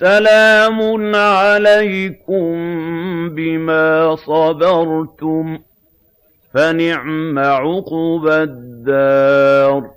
سَلَامٌ عَلَيْكُم بِمَا صَبَرْتُمْ ۚ فَنِعْمَ عُقْبَى الدَّارِ.